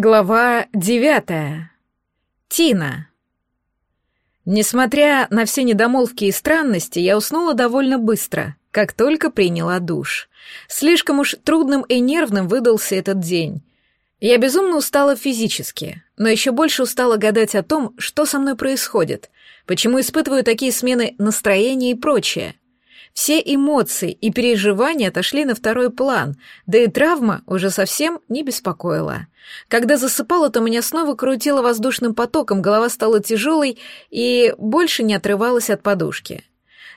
Глава девятая. Тина. Несмотря на все недомолвки и странности, я уснула довольно быстро, как только приняла душ. Слишком уж трудным и нервным выдался этот день. Я безумно устала физически, но еще больше устала гадать о том, что со мной происходит, почему испытываю такие смены настроения и прочее. Все эмоции и переживания отошли на второй план, да и травма уже совсем не беспокоила. Когда засыпала, то меня снова крутило воздушным потоком, голова стала тяжелой и больше не отрывалась от подушки.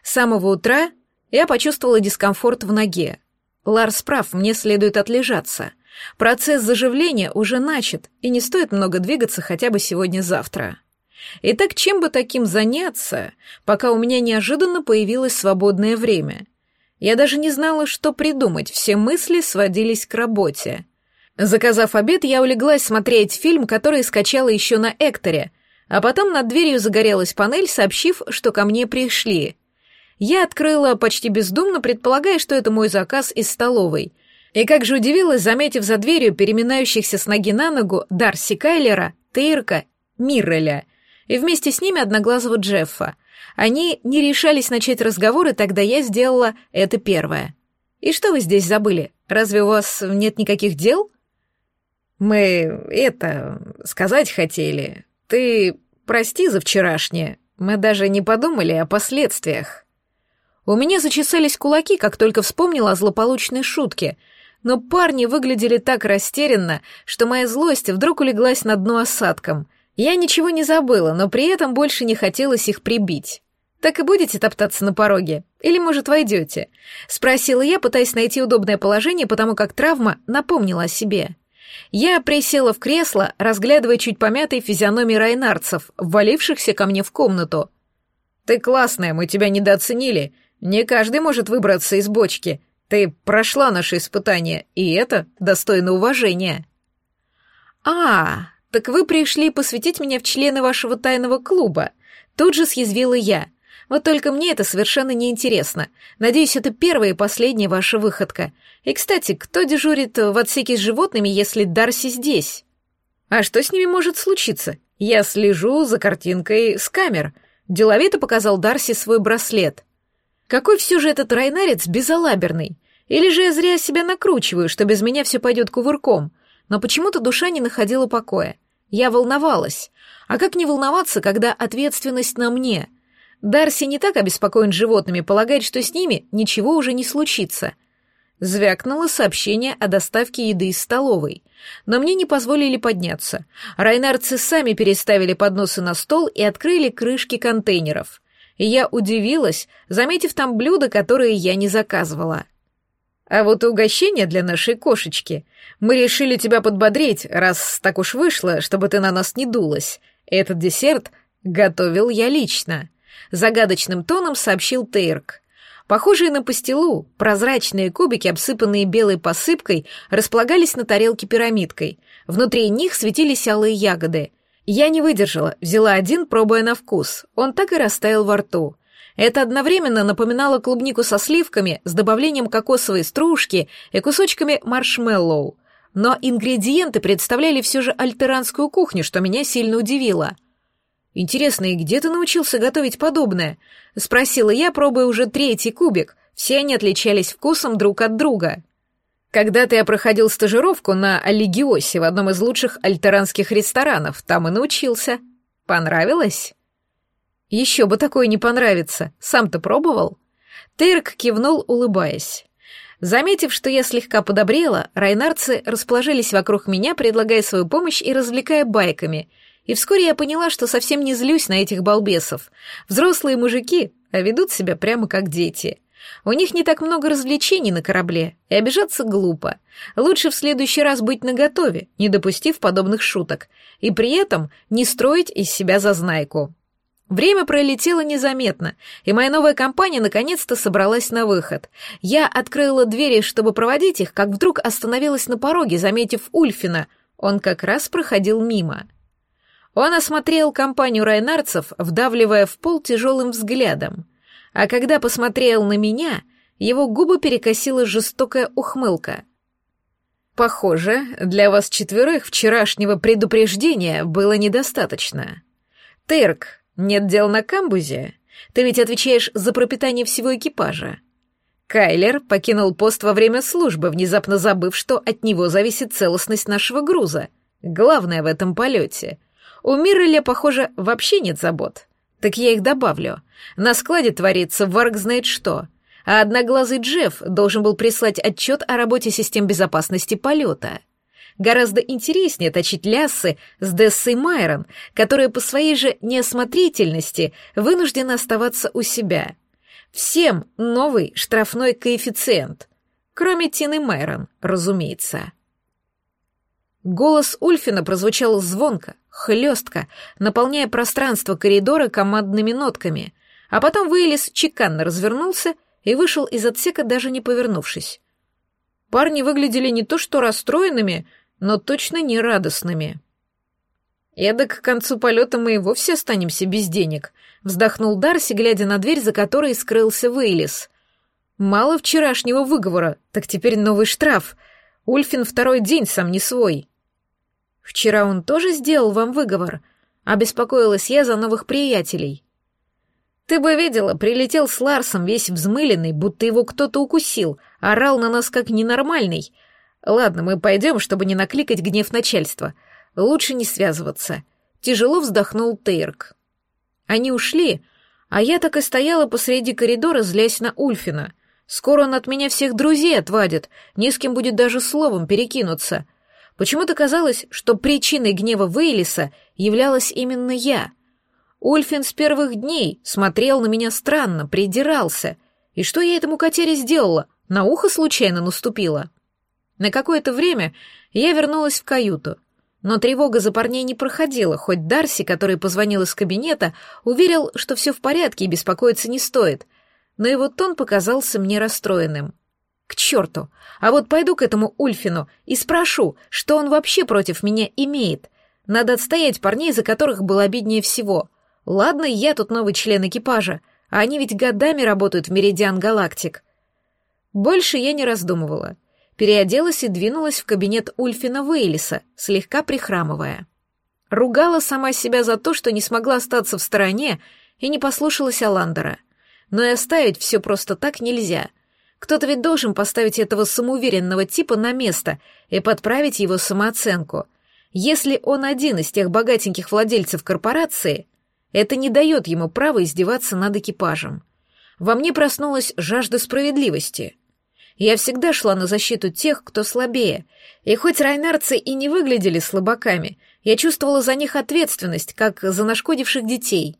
С самого утра я почувствовала дискомфорт в ноге. Ларс прав, мне следует отлежаться. Процесс заживления уже начат, и не стоит много двигаться хотя бы сегодня-завтра. Итак, чем бы таким заняться, пока у меня неожиданно появилось свободное время? Я даже не знала, что придумать, все мысли сводились к работе. Заказав обед, я улеглась смотреть фильм, который скачала еще на Экторе, а потом над дверью загорелась панель, сообщив, что ко мне пришли. Я открыла почти бездумно, предполагая, что это мой заказ из столовой. И как же удивилась, заметив за дверью переминающихся с ноги на ногу Дарси Кайлера, Тейрка, Мирреля и вместе с ними одноглазого Джеффа. Они не решались начать разговор, и тогда я сделала это первое. «И что вы здесь забыли? Разве у вас нет никаких дел?» «Мы это... сказать хотели. Ты прости за вчерашнее. Мы даже не подумали о последствиях». У меня зачесались кулаки, как только вспомнила о злополучной шутке, но парни выглядели так растерянно, что моя злость вдруг улеглась на дно осадком — я ничего не забыла, но при этом больше не хотелось их прибить. «Так и будете топтаться на пороге? Или, может, войдете?» — спросила я, пытаясь найти удобное положение, потому как травма напомнила о себе. Я присела в кресло, разглядывая чуть помятые физиономии райнарцев, ввалившихся ко мне в комнату. «Ты классная, мы тебя недооценили. Не каждый может выбраться из бочки. Ты прошла наше испытание, и это достойно уважения». «А, «Так вы пришли посвятить меня в члены вашего тайного клуба?» Тут же съязвила я. «Вот только мне это совершенно неинтересно. Надеюсь, это первая и последняя ваша выходка. И, кстати, кто дежурит в отсеке с животными, если Дарси здесь?» «А что с ними может случиться? Я слежу за картинкой с камер». Деловито показал Дарси свой браслет. «Какой все же этот райнарец безалаберный? Или же я зря себя накручиваю, что без меня все пойдет кувырком?» но почему-то душа не находила покоя. Я волновалась. А как не волноваться, когда ответственность на мне? Дарси не так обеспокоен животными, полагает, что с ними ничего уже не случится. Звякнуло сообщение о доставке еды из столовой. Но мне не позволили подняться. Райнарцы сами переставили подносы на стол и открыли крышки контейнеров. И я удивилась, заметив там блюда, которые я не заказывала. А вот угощение для нашей кошечки. Мы решили тебя подбодрить, раз так уж вышло, чтобы ты на нас не дулась. Этот десерт готовил я лично. Загадочным тоном сообщил Тейрк. Похожие на пастилу, прозрачные кубики, обсыпанные белой посыпкой, располагались на тарелке пирамидкой. Внутри них светились алые ягоды. Я не выдержала, взяла один, пробуя на вкус. Он так и растаял во рту. Это одновременно напоминало клубнику со сливками с добавлением кокосовой стружки и кусочками маршмеллоу. Но ингредиенты представляли все же альтеранскую кухню, что меня сильно удивило. «Интересно, и где ты научился готовить подобное?» — спросила я, пробуя уже третий кубик. Все они отличались вкусом друг от друга. Когда-то я проходил стажировку на Аллигиосе в одном из лучших альтеранских ресторанов, там и научился. Понравилось? Еще бы такое не понравится. Сам-то пробовал? Тырк кивнул, улыбаясь. Заметив, что я слегка подобрела, райнарцы расположились вокруг меня, предлагая свою помощь и развлекая байками. И вскоре я поняла, что совсем не злюсь на этих балбесов. Взрослые мужики, а ведут себя прямо как дети. У них не так много развлечений на корабле, и обижаться глупо. Лучше в следующий раз быть наготове, не допустив подобных шуток, и при этом не строить из себя зазнайку. Время пролетело незаметно, и моя новая компания наконец-то собралась на выход. Я открыла двери, чтобы проводить их, как вдруг остановилась на пороге, заметив Ульфина. Он как раз проходил мимо. Он осмотрел компанию райнарцев, вдавливая в пол тяжелым взглядом. А когда посмотрел на меня, его губы перекосила жестокая ухмылка. Похоже, для вас четверых вчерашнего предупреждения было недостаточно. Тырк, нет дел на камбузе? Ты ведь отвечаешь за пропитание всего экипажа. Кайлер покинул пост во время службы, внезапно забыв, что от него зависит целостность нашего груза. Главное в этом полете. У Мирреля, похоже, вообще нет забот. Так я их добавлю. На складе творится варк знает что — а одноглазый Джефф должен был прислать отчет о работе систем безопасности полета. Гораздо интереснее точить лясы с Дессой Майрон, которая по своей же неосмотрительности вынуждена оставаться у себя. Всем новый штрафной коэффициент. Кроме Тины Майрон, разумеется. Голос Ульфина прозвучал звонко, хлестко, наполняя пространство коридора командными нотками, а потом Вейлис чеканно развернулся и вышел из отсека, даже не повернувшись. Парни выглядели не то что расстроенными, но точно не радостными. «Эдак к концу полета мы и вовсе останемся без денег», — вздохнул Дарси, глядя на дверь, за которой скрылся Вейлис. «Мало вчерашнего выговора, так теперь новый штраф. Ульфин второй день сам не свой». «Вчера он тоже сделал вам выговор?» — обеспокоилась я за новых приятелей. Ты бы видела, прилетел с Ларсом весь взмыленный, будто его кто-то укусил, орал на нас как ненормальный. Ладно, мы пойдем, чтобы не накликать гнев начальства. Лучше не связываться. Тяжело вздохнул Тейрк. Они ушли, а я так и стояла посреди коридора, злясь на Ульфина. Скоро он от меня всех друзей отвадит, не с кем будет даже словом перекинуться. Почему-то казалось, что причиной гнева Вейлиса являлась именно я — Ульфин с первых дней смотрел на меня странно, придирался. И что я этому котере сделала? На ухо случайно наступила? На какое-то время я вернулась в каюту. Но тревога за парней не проходила, хоть Дарси, который позвонил из кабинета, уверил, что все в порядке и беспокоиться не стоит. Но его тон показался мне расстроенным. К черту! А вот пойду к этому Ульфину и спрошу, что он вообще против меня имеет. Надо отстоять парней, за которых было обиднее всего — Ладно, я тут новый член экипажа, а они ведь годами работают в Меридиан Галактик. Больше я не раздумывала. Переоделась и двинулась в кабинет Ульфина Вейлиса, слегка прихрамывая. Ругала сама себя за то, что не смогла остаться в стороне и не послушалась Аландера. Но и оставить все просто так нельзя. Кто-то ведь должен поставить этого самоуверенного типа на место и подправить его самооценку. Если он один из тех богатеньких владельцев корпорации, это не дает ему права издеваться над экипажем. Во мне проснулась жажда справедливости. Я всегда шла на защиту тех, кто слабее, и хоть райнарцы и не выглядели слабаками, я чувствовала за них ответственность, как за нашкодивших детей.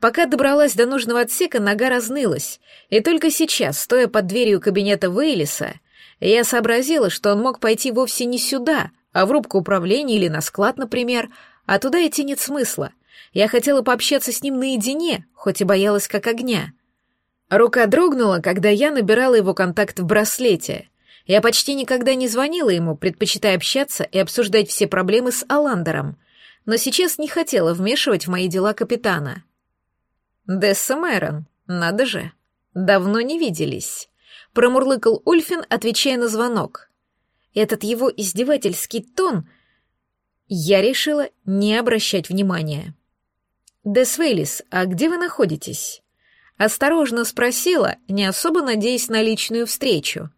Пока добралась до нужного отсека, нога разнылась, и только сейчас, стоя под дверью кабинета Вейлиса, я сообразила, что он мог пойти вовсе не сюда, а в рубку управления или на склад, например, а туда идти нет смысла — я хотела пообщаться с ним наедине, хоть и боялась как огня. Рука дрогнула, когда я набирала его контакт в браслете. Я почти никогда не звонила ему, предпочитая общаться и обсуждать все проблемы с Аландером, но сейчас не хотела вмешивать в мои дела капитана. «Десса Мэрон, надо же, давно не виделись», — промурлыкал Ульфин, отвечая на звонок. Этот его издевательский тон я решила не обращать внимания. «Десвейлис, а где вы находитесь?» Осторожно спросила, не особо надеясь на личную встречу.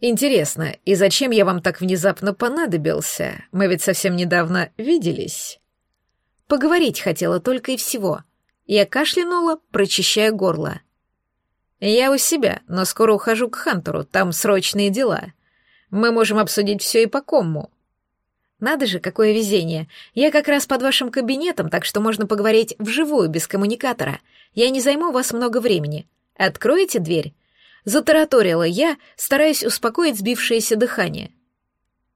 «Интересно, и зачем я вам так внезапно понадобился? Мы ведь совсем недавно виделись». Поговорить хотела только и всего. Я кашлянула, прочищая горло. «Я у себя, но скоро ухожу к Хантеру, там срочные дела. Мы можем обсудить все и по кому. Надо же, какое везение. Я как раз под вашим кабинетом, так что можно поговорить вживую, без коммуникатора. Я не займу вас много времени. Откроете дверь?» Затараторила я, стараясь успокоить сбившееся дыхание.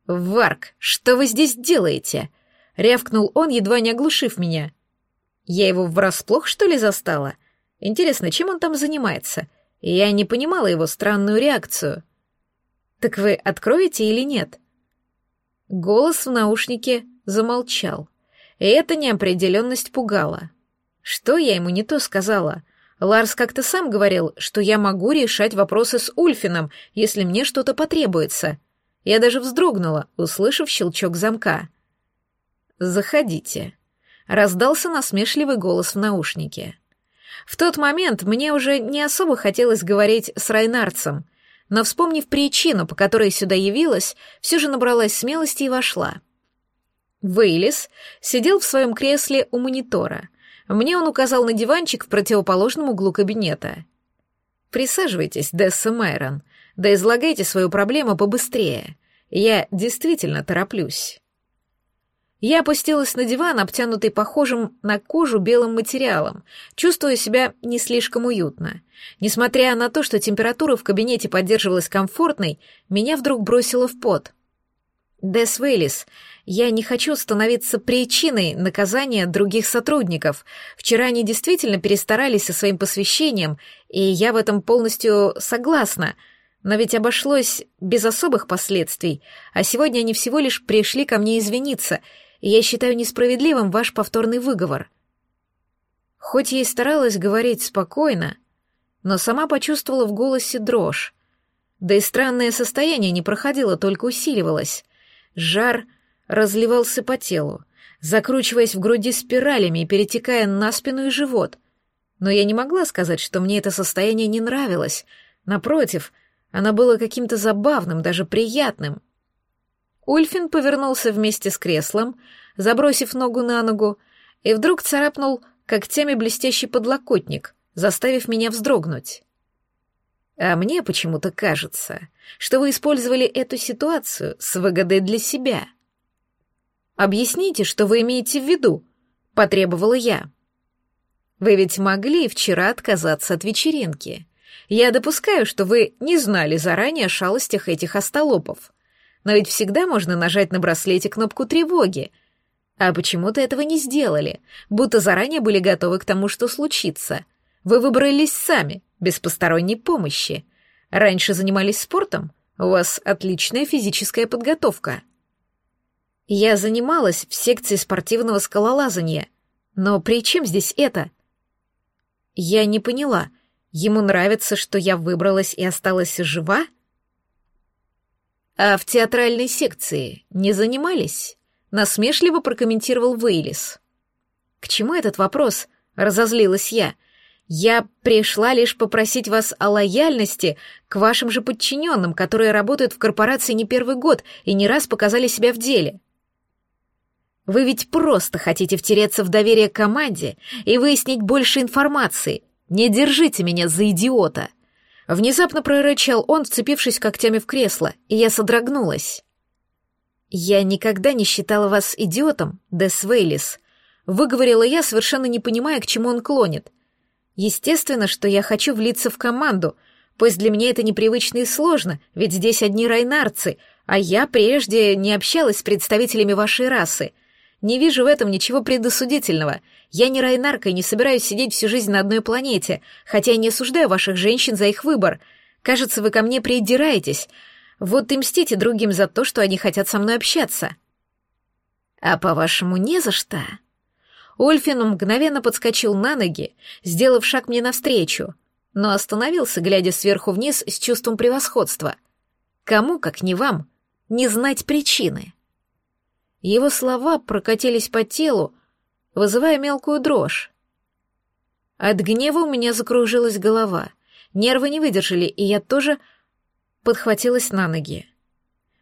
«Варк, что вы здесь делаете?» — рявкнул он, едва не оглушив меня. «Я его врасплох, что ли, застала? Интересно, чем он там занимается?» Я не понимала его странную реакцию. «Так вы откроете или нет?» Голос в наушнике замолчал. И эта неопределенность пугала. Что я ему не то сказала? Ларс как-то сам говорил, что я могу решать вопросы с Ульфином, если мне что-то потребуется. Я даже вздрогнула, услышав щелчок замка. «Заходите», — раздался насмешливый голос в наушнике. В тот момент мне уже не особо хотелось говорить с Райнарцем, но, вспомнив причину, по которой сюда явилась, все же набралась смелости и вошла. Вейлис сидел в своем кресле у монитора. Мне он указал на диванчик в противоположном углу кабинета. «Присаживайтесь, Десса Майрон, да излагайте свою проблему побыстрее. Я действительно тороплюсь». Я опустилась на диван, обтянутый похожим на кожу белым материалом, чувствуя себя не слишком уютно. Несмотря на то, что температура в кабинете поддерживалась комфортной, меня вдруг бросило в пот. «Дес Вейлис, я не хочу становиться причиной наказания других сотрудников. Вчера они действительно перестарались со своим посвящением, и я в этом полностью согласна. Но ведь обошлось без особых последствий, а сегодня они всего лишь пришли ко мне извиниться — я считаю несправедливым ваш повторный выговор». Хоть я и старалась говорить спокойно, но сама почувствовала в голосе дрожь. Да и странное состояние не проходило, только усиливалось. Жар разливался по телу, закручиваясь в груди спиралями и перетекая на спину и живот. Но я не могла сказать, что мне это состояние не нравилось. Напротив, оно было каким-то забавным, даже приятным. Ульфин повернулся вместе с креслом, забросив ногу на ногу, и вдруг царапнул когтями блестящий подлокотник, заставив меня вздрогнуть. А мне почему-то кажется, что вы использовали эту ситуацию с выгодой для себя. Объясните, что вы имеете в виду, потребовала я. Вы ведь могли вчера отказаться от вечеринки. Я допускаю, что вы не знали заранее о шалостях этих остолопов но ведь всегда можно нажать на браслете кнопку тревоги. А почему-то этого не сделали, будто заранее были готовы к тому, что случится. Вы выбрались сами, без посторонней помощи. Раньше занимались спортом? У вас отличная физическая подготовка. Я занималась в секции спортивного скалолазания. Но при чем здесь это? Я не поняла. Ему нравится, что я выбралась и осталась жива? — «А в театральной секции не занимались?» — насмешливо прокомментировал Вейлис. «К чему этот вопрос?» — разозлилась я. «Я пришла лишь попросить вас о лояльности к вашим же подчиненным, которые работают в корпорации не первый год и не раз показали себя в деле». «Вы ведь просто хотите втереться в доверие команде и выяснить больше информации. Не держите меня за идиота!» Внезапно прорычал он, вцепившись когтями в кресло, и я содрогнулась. «Я никогда не считала вас идиотом, Дес Вейлис», — выговорила я, совершенно не понимая, к чему он клонит. «Естественно, что я хочу влиться в команду, пусть для меня это непривычно и сложно, ведь здесь одни райнарцы, а я прежде не общалась с представителями вашей расы. Не вижу в этом ничего предосудительного. Я не Райнарка и не собираюсь сидеть всю жизнь на одной планете, хотя и не осуждаю ваших женщин за их выбор. Кажется, вы ко мне придираетесь. Вот и мстите другим за то, что они хотят со мной общаться. А по-вашему, не за что? Ольфин мгновенно подскочил на ноги, сделав шаг мне навстречу, но остановился, глядя сверху вниз с чувством превосходства. Кому, как не вам, не знать причины? Его слова прокатились по телу, вызывая мелкую дрожь. От гнева у меня закружилась голова. Нервы не выдержали, и я тоже подхватилась на ноги.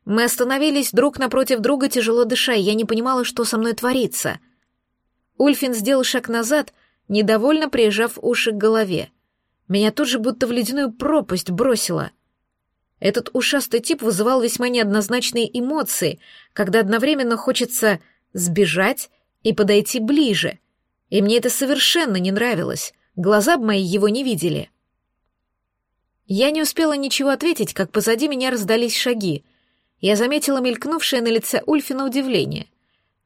Мы остановились друг напротив друга, тяжело дыша, и я не понимала, что со мной творится. Ульфин сделал шаг назад, недовольно прижав уши к голове. Меня тут же будто в ледяную пропасть бросило. Этот ушастый тип вызывал весьма неоднозначные эмоции, когда одновременно хочется сбежать и подойти ближе. И мне это совершенно не нравилось. Глаза бы мои его не видели. Я не успела ничего ответить, как позади меня раздались шаги. Я заметила мелькнувшее на лице Ульфина удивление,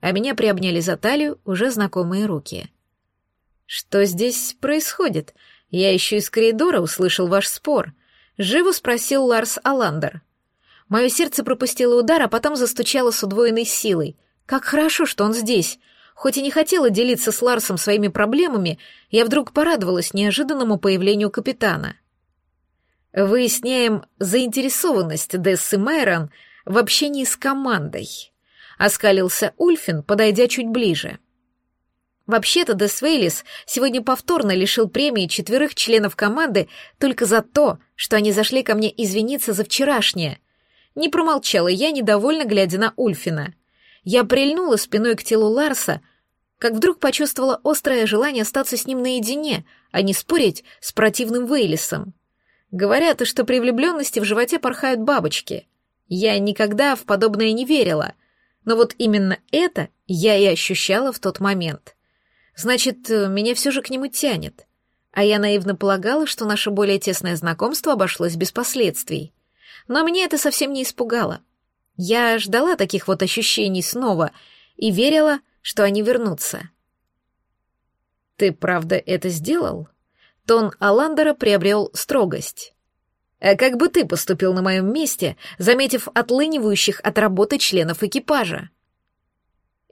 а меня приобняли за талию уже знакомые руки. «Что здесь происходит? Я еще из коридора услышал ваш спор», Живо спросил Ларс Аландер. Мое сердце пропустило удар, а потом застучало с удвоенной силой. Как хорошо, что он здесь. Хоть и не хотела делиться с Ларсом своими проблемами, я вдруг порадовалась неожиданному появлению капитана. Выясняем заинтересованность Дессы Майрон в общении с командой. Оскалился Ульфин, подойдя чуть ближе. Вообще-то Десвейлис сегодня повторно лишил премии четверых членов команды только за то, что они зашли ко мне извиниться за вчерашнее. Не промолчала я, недовольно глядя на Ульфина. Я прильнула спиной к телу Ларса, как вдруг почувствовала острое желание остаться с ним наедине, а не спорить с противным Вейлисом. Говорят, что при влюбленности в животе порхают бабочки. Я никогда в подобное не верила, но вот именно это я и ощущала в тот момент. Значит, меня все же к нему тянет. А я наивно полагала, что наше более тесное знакомство обошлось без последствий. Но меня это совсем не испугало. Я ждала таких вот ощущений снова и верила, что они вернутся. «Ты правда это сделал?» Тон Аландера приобрел строгость. «А как бы ты поступил на моем месте, заметив отлынивающих от работы членов экипажа?»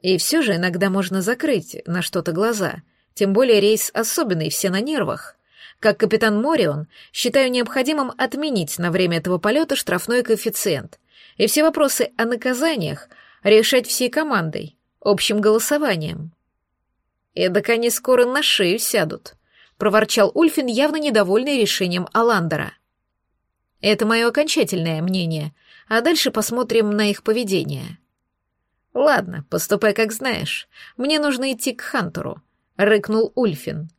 И все же иногда можно закрыть на что-то глаза, тем более рейс особенный, все на нервах. Как капитан Морион, считаю необходимым отменить на время этого полета штрафной коэффициент и все вопросы о наказаниях решать всей командой, общим голосованием. «Эдак они скоро на шею сядут», — проворчал Ульфин, явно недовольный решением Аландера. «Это мое окончательное мнение, а дальше посмотрим на их поведение». «Ладно, поступай как знаешь. Мне нужно идти к Хантеру», — рыкнул Ульфин.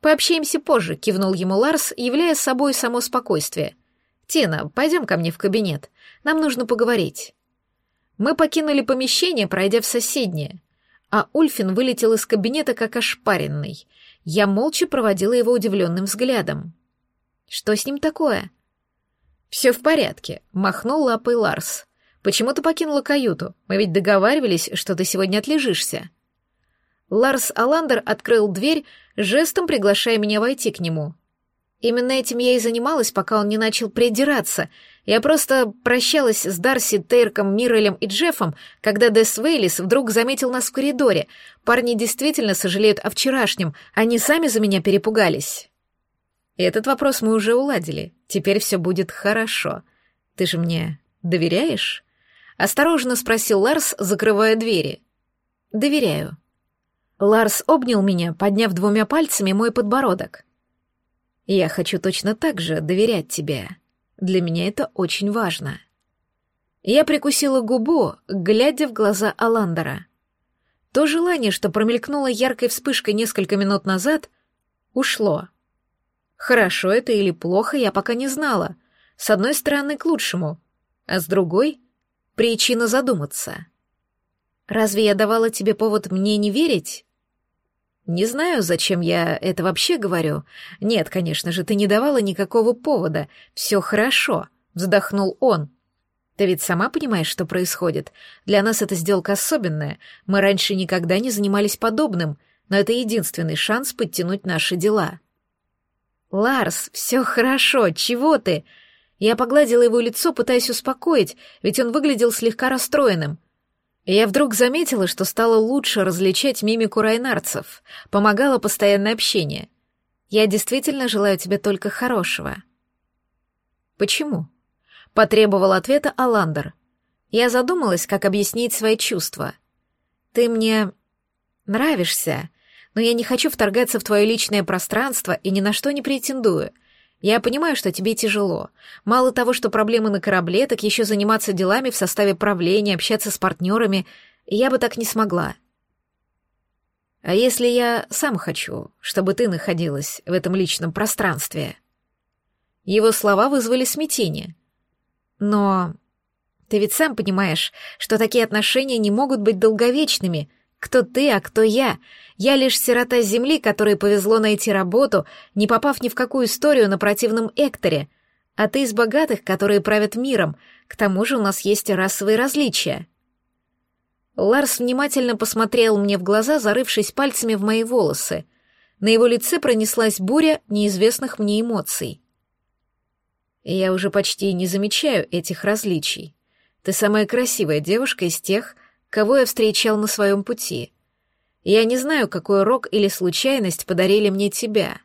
«Пообщаемся позже», — кивнул ему Ларс, являя собой само спокойствие. «Тина, пойдем ко мне в кабинет. Нам нужно поговорить». Мы покинули помещение, пройдя в соседнее, а Ульфин вылетел из кабинета как ошпаренный. Я молча проводила его удивленным взглядом. «Что с ним такое?» «Все в порядке», — махнул лапой Ларс. «Почему ты покинула каюту? Мы ведь договаривались, что ты сегодня отлежишься». Ларс Аландер открыл дверь, жестом приглашая меня войти к нему. Именно этим я и занималась, пока он не начал придираться. Я просто прощалась с Дарси, Тейрком, Миррелем и Джеффом, когда Дес Вейлис вдруг заметил нас в коридоре. Парни действительно сожалеют о вчерашнем, они сами за меня перепугались. Этот вопрос мы уже уладили. Теперь все будет хорошо. Ты же мне доверяешь? Осторожно спросил Ларс, закрывая двери. Доверяю. Ларс обнял меня, подняв двумя пальцами мой подбородок. Я хочу точно так же доверять тебе. Для меня это очень важно. Я прикусила губу, глядя в глаза Аландера. То желание, что промелькнуло яркой вспышкой несколько минут назад, ушло. Хорошо это или плохо, я пока не знала. С одной стороны, к лучшему, а с другой — причина задуматься. Разве я давала тебе повод мне не верить? Не знаю, зачем я это вообще говорю. Нет, конечно же, ты не давала никакого повода. Все хорошо, вздохнул он. Ты ведь сама понимаешь, что происходит. Для нас эта сделка особенная. Мы раньше никогда не занимались подобным, но это единственный шанс подтянуть наши дела. Ларс, все хорошо, чего ты? Я погладила его лицо, пытаясь успокоить, ведь он выглядел слегка расстроенным. Я вдруг заметила, что стало лучше различать мимику райнарцев, помогало постоянное общение. Я действительно желаю тебе только хорошего. Почему? Потребовал ответа Аландер. Я задумалась, как объяснить свои чувства. Ты мне нравишься, но я не хочу вторгаться в твое личное пространство и ни на что не претендую. Я понимаю, что тебе тяжело. Мало того, что проблемы на корабле, так еще заниматься делами в составе правления, общаться с партнерами. Я бы так не смогла. А если я сам хочу, чтобы ты находилась в этом личном пространстве? Его слова вызвали смятение. Но ты ведь сам понимаешь, что такие отношения не могут быть долговечными — кто ты, а кто я? Я лишь сирота земли, которой повезло найти работу, не попав ни в какую историю на противном Экторе. А ты из богатых, которые правят миром. К тому же у нас есть расовые различия. Ларс внимательно посмотрел мне в глаза, зарывшись пальцами в мои волосы. На его лице пронеслась буря неизвестных мне эмоций. Я уже почти не замечаю этих различий. Ты самая красивая девушка из тех, кого я встречал на своем пути. Я не знаю, какой урок или случайность подарили мне тебя,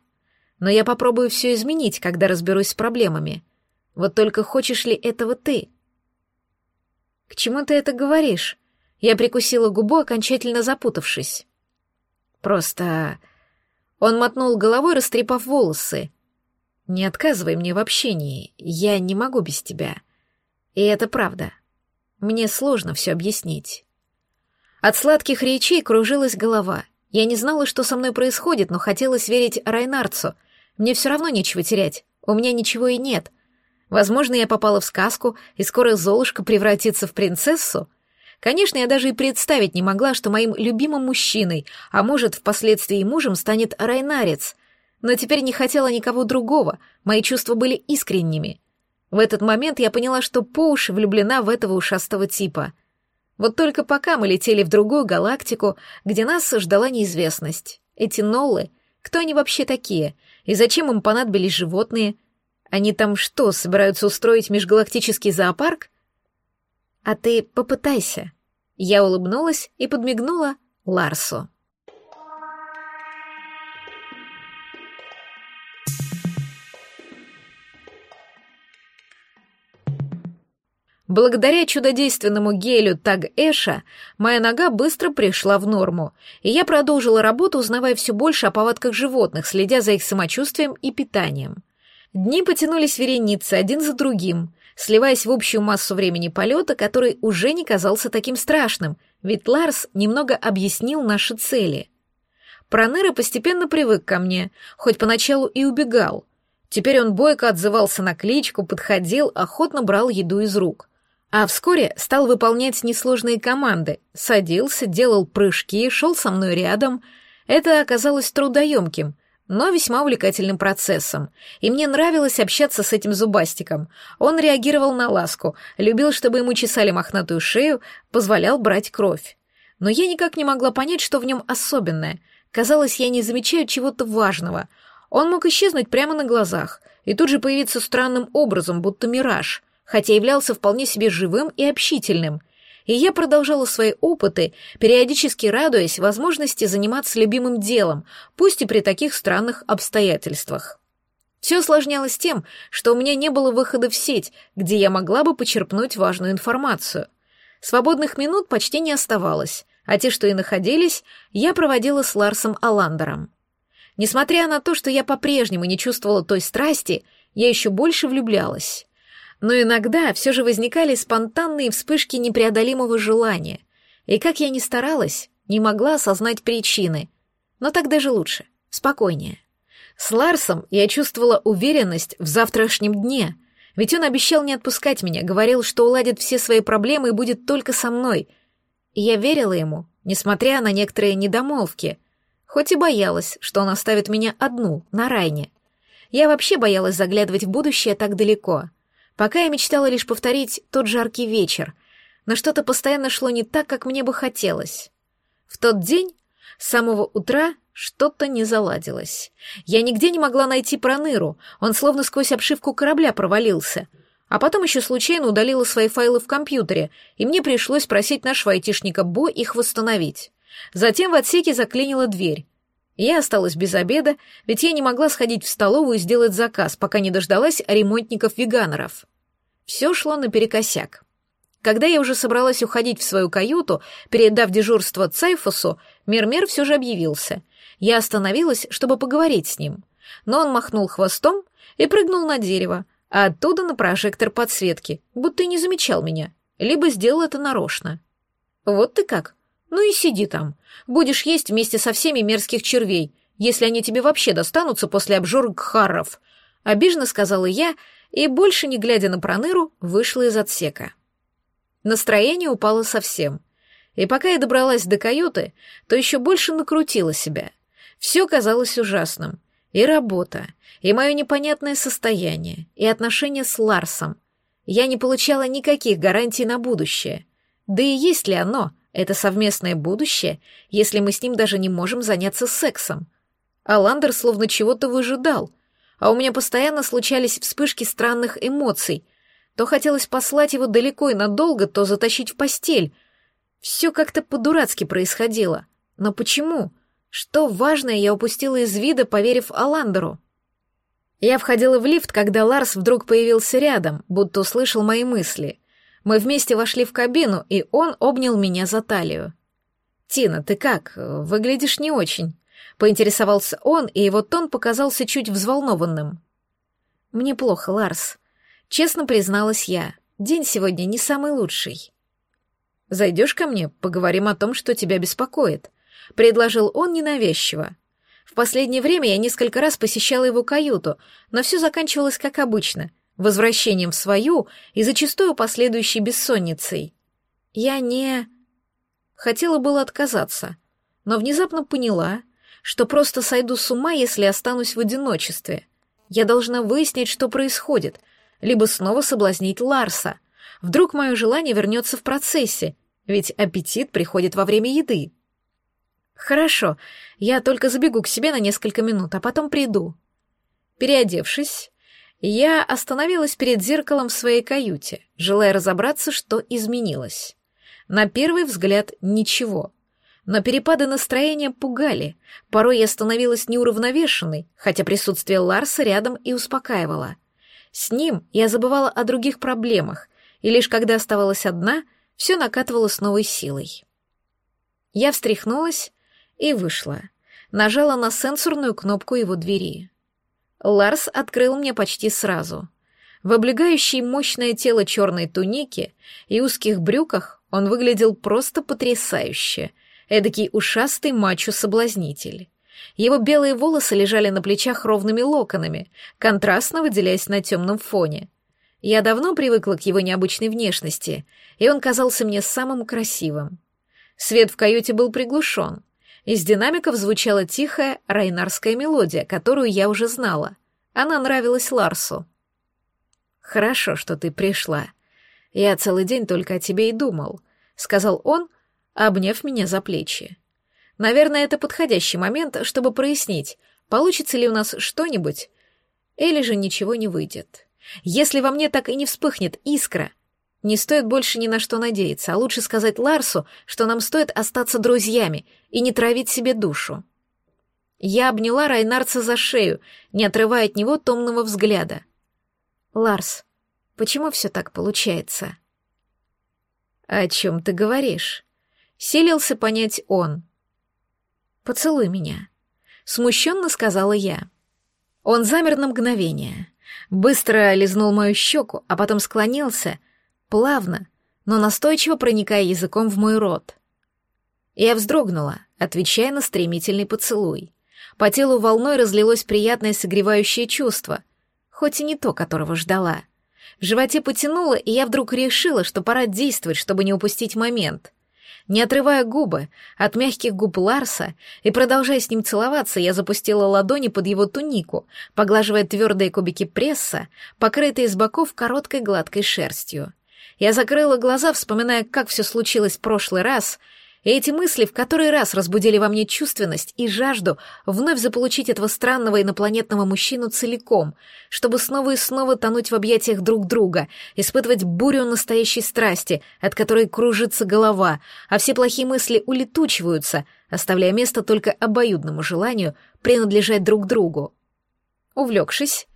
но я попробую все изменить, когда разберусь с проблемами. Вот только хочешь ли этого ты? К чему ты это говоришь? Я прикусила губу, окончательно запутавшись. Просто... Он мотнул головой, растрепав волосы. Не отказывай мне в общении, я не могу без тебя. И это правда. Мне сложно все объяснить. От сладких речей кружилась голова. Я не знала, что со мной происходит, но хотелось верить Райнарцу. Мне все равно нечего терять. У меня ничего и нет. Возможно, я попала в сказку, и скоро Золушка превратится в принцессу. Конечно, я даже и представить не могла, что моим любимым мужчиной, а может, впоследствии мужем, станет Райнарец. Но теперь не хотела никого другого, мои чувства были искренними. В этот момент я поняла, что по уши влюблена в этого ушастого типа. Вот только пока мы летели в другую галактику, где нас ждала неизвестность. Эти ноллы, кто они вообще такие? И зачем им понадобились животные? Они там что, собираются устроить межгалактический зоопарк? А ты попытайся. Я улыбнулась и подмигнула Ларсу. Благодаря чудодейственному гелю Таг-Эша моя нога быстро пришла в норму, и я продолжила работу, узнавая все больше о повадках животных, следя за их самочувствием и питанием. Дни потянулись вереницы один за другим, сливаясь в общую массу времени полета, который уже не казался таким страшным, ведь Ларс немного объяснил наши цели. Проныра постепенно привык ко мне, хоть поначалу и убегал. Теперь он бойко отзывался на кличку, подходил, охотно брал еду из рук. А вскоре стал выполнять несложные команды, садился, делал прыжки, шел со мной рядом. Это оказалось трудоемким, но весьма увлекательным процессом, и мне нравилось общаться с этим зубастиком. Он реагировал на ласку, любил, чтобы ему чесали мохнатую шею, позволял брать кровь. Но я никак не могла понять, что в нем особенное. Казалось, я не замечаю чего-то важного. Он мог исчезнуть прямо на глазах и тут же появиться странным образом, будто мираж — хотя являлся вполне себе живым и общительным, и я продолжала свои опыты, периодически радуясь возможности заниматься любимым делом, пусть и при таких странных обстоятельствах. Все осложнялось тем, что у меня не было выхода в сеть, где я могла бы почерпнуть важную информацию. Свободных минут почти не оставалось, а те, что и находились, я проводила с Ларсом Аландером. Несмотря на то, что я по-прежнему не чувствовала той страсти, я еще больше влюблялась но иногда все же возникали спонтанные вспышки непреодолимого желания, и как я ни старалась, не могла осознать причины. Но так даже лучше, спокойнее. С Ларсом я чувствовала уверенность в завтрашнем дне, ведь он обещал не отпускать меня, говорил, что уладит все свои проблемы и будет только со мной. И я верила ему, несмотря на некоторые недомолвки, хоть и боялась, что он оставит меня одну, на Райне. Я вообще боялась заглядывать в будущее так далеко — Пока я мечтала лишь повторить тот жаркий вечер, но что-то постоянно шло не так, как мне бы хотелось. В тот день, с самого утра, что-то не заладилось. Я нигде не могла найти Проныру, он словно сквозь обшивку корабля провалился. А потом еще случайно удалила свои файлы в компьютере, и мне пришлось просить нашего айтишника Бо их восстановить. Затем в отсеке заклинила дверь. Я осталась без обеда, ведь я не могла сходить в столовую и сделать заказ, пока не дождалась ремонтников-веганеров. Все шло наперекосяк. Когда я уже собралась уходить в свою каюту, передав дежурство Цайфусу, Мермер все же объявился. Я остановилась, чтобы поговорить с ним. Но он махнул хвостом и прыгнул на дерево, а оттуда на прожектор подсветки, будто и не замечал меня, либо сделал это нарочно. «Вот ты как? Ну и сиди там. Будешь есть вместе со всеми мерзких червей, если они тебе вообще достанутся после обжорок харров», — обиженно сказала я и, больше не глядя на Проныру, вышла из отсека. Настроение упало совсем. И пока я добралась до каюты, то еще больше накрутила себя. Все казалось ужасным. И работа, и мое непонятное состояние, и отношения с Ларсом. Я не получала никаких гарантий на будущее. Да и есть ли оно, это совместное будущее, если мы с ним даже не можем заняться сексом? Аландер словно чего-то выжидал — а у меня постоянно случались вспышки странных эмоций. То хотелось послать его далеко и надолго, то затащить в постель. Все как-то по-дурацки происходило. Но почему? Что важное я упустила из вида, поверив Аландеру? Я входила в лифт, когда Ларс вдруг появился рядом, будто услышал мои мысли. Мы вместе вошли в кабину, и он обнял меня за талию. «Тина, ты как? Выглядишь не очень», — поинтересовался он, и его тон показался чуть взволнованным. «Мне плохо, Ларс», — честно призналась я. «День сегодня не самый лучший». «Зайдешь ко мне, поговорим о том, что тебя беспокоит», — предложил он ненавязчиво. В последнее время я несколько раз посещала его каюту, но все заканчивалось как обычно — возвращением в свою и зачастую последующей бессонницей. Я не... Хотела было отказаться, но внезапно поняла, что просто сойду с ума, если останусь в одиночестве. Я должна выяснить, что происходит, либо снова соблазнить Ларса. Вдруг мое желание вернется в процессе, ведь аппетит приходит во время еды. Хорошо, я только забегу к себе на несколько минут, а потом приду. Переодевшись, я остановилась перед зеркалом в своей каюте, желая разобраться, что изменилось. На первый взгляд ничего. Но перепады настроения пугали. Порой я становилась неуравновешенной, хотя присутствие Ларса рядом и успокаивало. С ним я забывала о других проблемах, и лишь когда оставалась одна, все накатывало с новой силой. Я встряхнулась и вышла. Нажала на сенсорную кнопку его двери. Ларс открыл мне почти сразу. В облегающей мощное тело черной туники и узких брюках он выглядел просто потрясающе. Эдакий ушастый мачо-соблазнитель. Его белые волосы лежали на плечах ровными локонами, контрастно выделяясь на темном фоне. Я давно привыкла к его необычной внешности, и он казался мне самым красивым. Свет в каюте был приглушен, из динамиков звучала тихая райнарская мелодия, которую я уже знала. Она нравилась Ларсу. «Хорошо, что ты пришла. Я целый день только о тебе и думал», — сказал он, обняв меня за плечи. «Наверное, это подходящий момент, чтобы прояснить, получится ли у нас что-нибудь, или же ничего не выйдет. Если во мне так и не вспыхнет искра, не стоит больше ни на что надеяться, а лучше сказать Ларсу, что нам стоит остаться друзьями и не травить себе душу. Я обняла Райнарца за шею, не отрывая от него томного взгляда. «Ларс, почему все так получается?» «О чем ты говоришь?» — селился понять он. «Поцелуй меня», — смущенно сказала я. Он замер на мгновение, быстро лизнул мою щеку, а потом склонился плавно, но настойчиво проникая языком в мой рот. Я вздрогнула, отвечая на стремительный поцелуй. По телу волной разлилось приятное согревающее чувство, хоть и не то, которого ждала. В животе потянуло, и я вдруг решила, что пора действовать, чтобы не упустить момент. Не отрывая губы от мягких губ Ларса и продолжая с ним целоваться, я запустила ладони под его тунику, поглаживая твердые кубики пресса, покрытые с боков короткой гладкой шерстью. Я закрыла глаза, вспоминая, как все случилось в прошлый раз, и эти мысли в который раз разбудили во мне чувственность и жажду вновь заполучить этого странного инопланетного мужчину целиком, чтобы снова и снова тонуть в объятиях друг друга, испытывать бурю настоящей страсти, от которой кружится голова, а все плохие мысли улетучиваются, оставляя место только обоюдному желанию принадлежать друг другу. Увлекшись,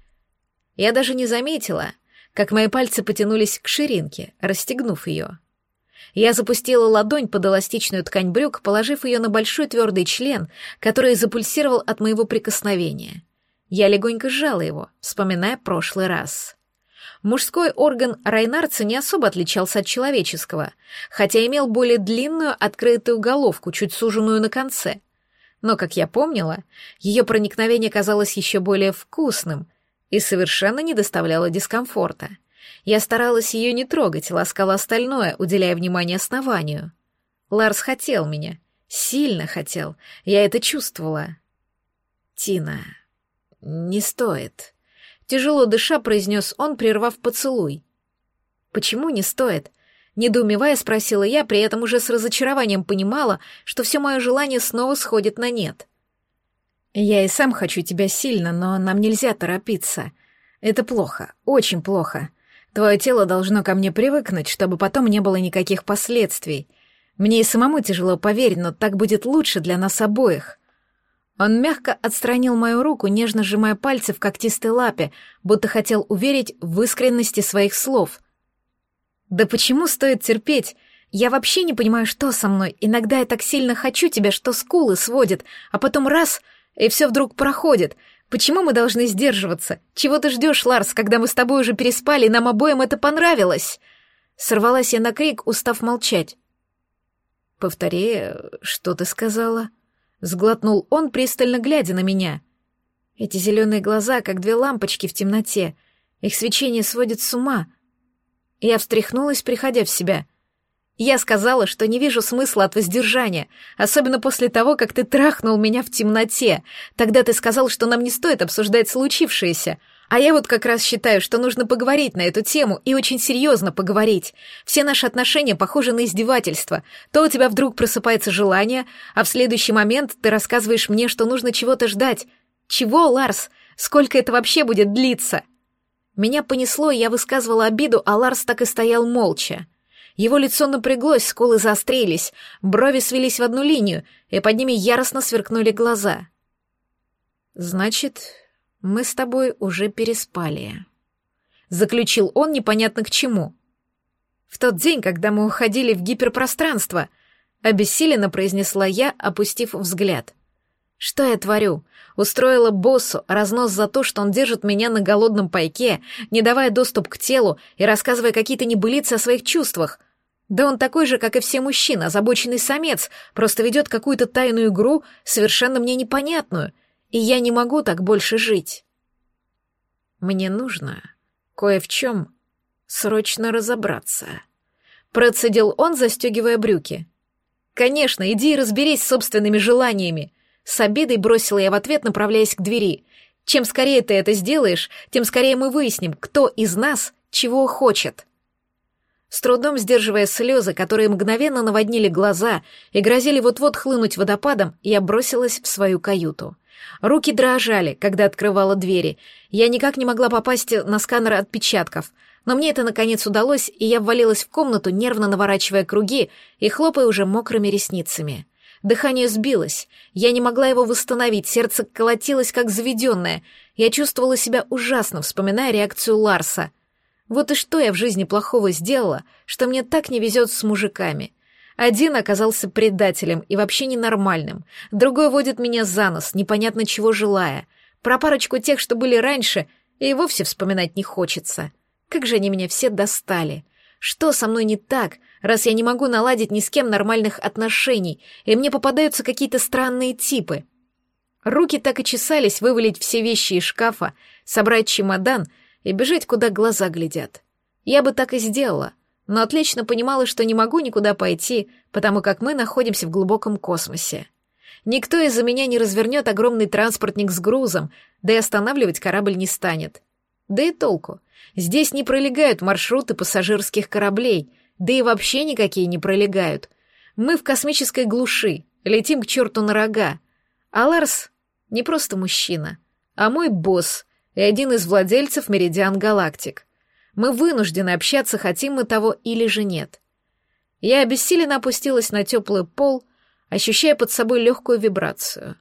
я даже не заметила, как мои пальцы потянулись к ширинке, расстегнув ее. Я запустила ладонь под эластичную ткань брюк, положив ее на большой твердый член, который запульсировал от моего прикосновения. Я легонько сжала его, вспоминая прошлый раз. Мужской орган Райнарца не особо отличался от человеческого, хотя имел более длинную открытую головку, чуть суженную на конце. Но, как я помнила, ее проникновение казалось еще более вкусным, и совершенно не доставляла дискомфорта. Я старалась ее не трогать, ласкала остальное, уделяя внимание основанию. Ларс хотел меня, сильно хотел, я это чувствовала. «Тина, не стоит», — тяжело дыша произнес он, прервав поцелуй. «Почему не стоит?» Недоумевая, спросила я, при этом уже с разочарованием понимала, что все мое желание снова сходит на нет. «Я и сам хочу тебя сильно, но нам нельзя торопиться. Это плохо, очень плохо. Твое тело должно ко мне привыкнуть, чтобы потом не было никаких последствий. Мне и самому тяжело поверить, но так будет лучше для нас обоих». Он мягко отстранил мою руку, нежно сжимая пальцы в когтистой лапе, будто хотел уверить в искренности своих слов. Да почему стоит терпеть? Я вообще не понимаю, что со мной. Иногда я так сильно хочу тебя, что скулы сводит, а потом раз — и все вдруг проходит. Почему мы должны сдерживаться? Чего ты ждешь, Ларс, когда мы с тобой уже переспали, и нам обоим это понравилось?» Сорвалась я на крик, устав молчать. «Повтори, что ты сказала?» Сглотнул он, пристально глядя на меня. Эти зеленые глаза, как две лампочки в темноте. Их свечение сводит с ума. Я встряхнулась, приходя в себя. Я сказала, что не вижу смысла от воздержания, особенно после того, как ты трахнул меня в темноте. Тогда ты сказал, что нам не стоит обсуждать случившееся. А я вот как раз считаю, что нужно поговорить на эту тему и очень серьезно поговорить. Все наши отношения похожи на издевательство. То у тебя вдруг просыпается желание, а в следующий момент ты рассказываешь мне, что нужно чего-то ждать. Чего, Ларс? Сколько это вообще будет длиться? Меня понесло, и я высказывала обиду, а Ларс так и стоял молча. Его лицо напряглось, скулы заострились, брови свелись в одну линию, и под ними яростно сверкнули глаза. «Значит, мы с тобой уже переспали», — заключил он непонятно к чему. «В тот день, когда мы уходили в гиперпространство», — обессиленно произнесла я, опустив взгляд. «Что я творю? Устроила боссу разнос за то, что он держит меня на голодном пайке, не давая доступ к телу и рассказывая какие-то небылицы о своих чувствах. Да он такой же, как и все мужчины, озабоченный самец, просто ведет какую-то тайную игру, совершенно мне непонятную, и я не могу так больше жить. Мне нужно кое в чем срочно разобраться. Процедил он, застегивая брюки. Конечно, иди и разберись с собственными желаниями. С обидой бросила я в ответ, направляясь к двери. Чем скорее ты это сделаешь, тем скорее мы выясним, кто из нас чего хочет. С трудом сдерживая слезы, которые мгновенно наводнили глаза и грозили вот-вот хлынуть водопадом, я бросилась в свою каюту. Руки дрожали, когда открывала двери. Я никак не могла попасть на сканер отпечатков, но мне это наконец удалось, и я ввалилась в комнату, нервно наворачивая круги и хлопая уже мокрыми ресницами. Дыхание сбилось. Я не могла его восстановить, сердце колотилось, как заведенное. Я чувствовала себя ужасно, вспоминая реакцию Ларса. Вот и что я в жизни плохого сделала, что мне так не везет с мужиками. Один оказался предателем и вообще ненормальным, другой водит меня за нос, непонятно чего желая. Про парочку тех, что были раньше, и вовсе вспоминать не хочется. Как же они меня все достали. Что со мной не так, раз я не могу наладить ни с кем нормальных отношений, и мне попадаются какие-то странные типы? Руки так и чесались вывалить все вещи из шкафа, собрать чемодан и бежать, куда глаза глядят. Я бы так и сделала, но отлично понимала, что не могу никуда пойти, потому как мы находимся в глубоком космосе. Никто из-за меня не развернет огромный транспортник с грузом, да и останавливать корабль не станет. Да и толку — Здесь не пролегают маршруты пассажирских кораблей, да и вообще никакие не пролегают. Мы в космической глуши, летим к черту на рога. А Ларс не просто мужчина, а мой босс и один из владельцев Меридиан Галактик. Мы вынуждены общаться, хотим мы того или же нет. Я обессиленно опустилась на теплый пол, ощущая под собой легкую вибрацию.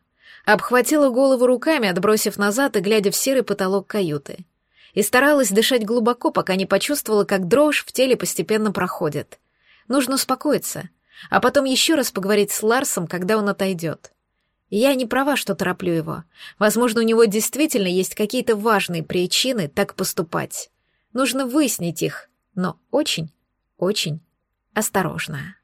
Обхватила голову руками, отбросив назад и глядя в серый потолок каюты и старалась дышать глубоко, пока не почувствовала, как дрожь в теле постепенно проходит. Нужно успокоиться, а потом еще раз поговорить с Ларсом, когда он отойдет. Я не права, что тороплю его. Возможно, у него действительно есть какие-то важные причины так поступать. Нужно выяснить их, но очень, очень осторожно.